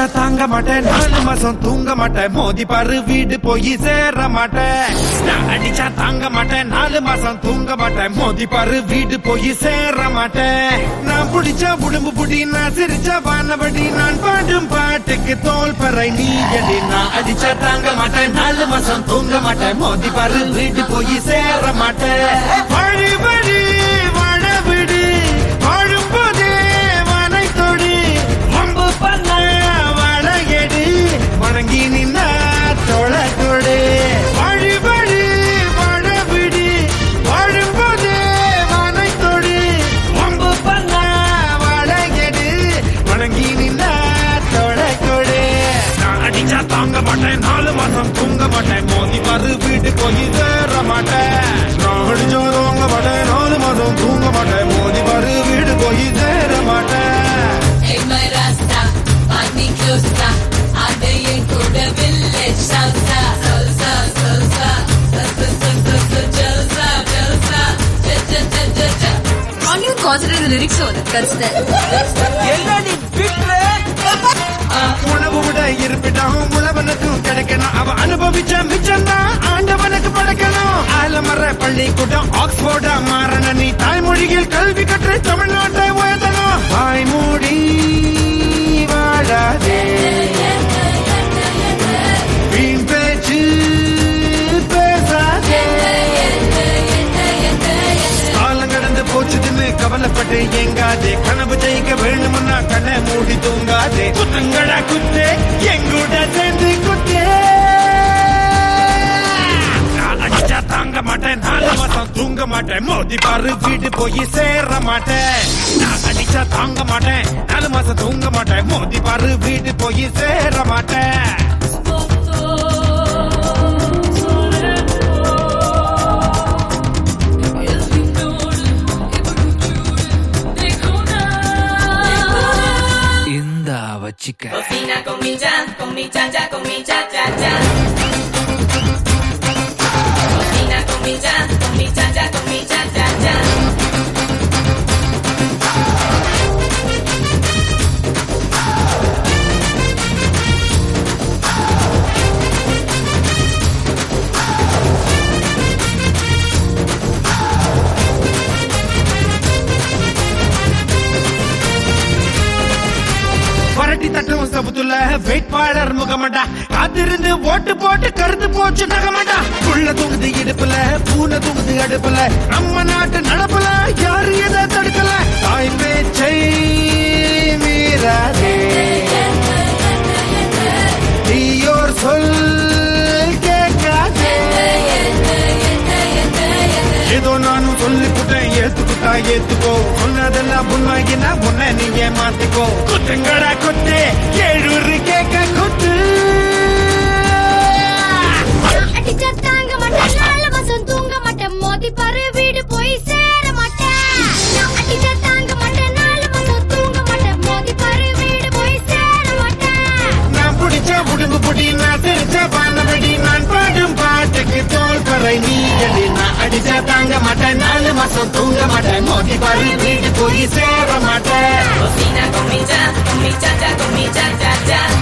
அடிச்சா தாங்க மாட்டேன். நாலு மாசம் தூங்க மாட்டேன். மோதி பாரு வீடு போய் சேர மாட்டேன். அடிச்சா தாங்க மாட்டேன். நாலு மாசம் தூங்க மாட்டேன். மோதி பாரு வீடு போய் சேர மாட்டேன். நான் புடிச்சா உடம்பு புடி நான் சிரிச்சா வானபடி நான் பாடும் பாட்டுக்கு தோல் பறை நீ எடி நான் அடிச்சா தாங்க மாட்டேன். நாலு மாசம் தூங்க மாட்டேன். மோதி பாரு வீடு போய் சேர மாட்டேன். வழி வழி வணங்கி நின்னா தொலை கொடு வழி வழி வாழ விடு தொடு வம்பு பண்ண வளையடு. வணங்கி நின்னா தொலை கொடு நான் அடிச்சா தாங்க மாட்டேன் நாலு மாசம் தூங்க மாட்டேன். மோதி பாரு வீட்டு போய் சேர மாட்டேன். நான் அடிச்சா தாங்க மாட்டேன் நாலு மாசம் தூங்க Consider the lyrics over That's the உணவு விட இருப்பிடம் உழவனுக்கும் கிடைக்கணும் அவ அனுபவிச்ச மிச்சம் தான் ஆண்டவனுக்கு படைக்கணும் ஆலமர பள்ளிக்கூடம் ஆக்ஸ்போர்டா மாறன நீ தாய்மொழியில் கல்வி கற்று தமிழ்நாட்டை உயர்த்தணும் வாய்மூடி வாழாதே போச்சுதுன்னு கவலைப்பட்டு எங்காதே கனவு ஜெயிக்க வேணும்னா கண்ணை மூடி தூங்காதே. குத்துங்களா குத்து எங்கூட சேர்ந்து குத்து அடிச்சா தாங்க மாட்டேன் நாலு மாசம் தூங்க மாட்டேன். மோதி பாரு வீடு போய் சேர மாட்டேன். நான் அடிச்சா தாங்க மாட்டேன் நாலு மாசம் தூங்க மாட்டேன். மோதி பாரு வீடு போய் சேர மாட்டேன். chica. Cocina con mi chan, con mi chan, ya, con mi cha, cha, cha. புரட்டி தட்டும் சபுத்துல. வேட்பாளர் முகமண்டா காத்திருந்து ஓட்டு போட்டு கருத்து போச்சு நகமண்டா புள்ள தூங்குது இடுப்புல பூனை தூங்குது அடுப்புல. நம்ம நாட்டு நடப்புல யாரு எதை தடுக்கல? ஏத்துக்கோ. சொன்னதெல்லாம் உண்மைகினா உன்னை நீங்க மாத்திக்கோ. குத்துங்கடா குத்து ஏழூரு கேட்க குத்து. மாட்டேன் நாலு மாசம் தூங்க மாட்டேன் மோதி பாரு வீடு போய் சேர மாட்டேன் Cocina con mi cha, con mi cha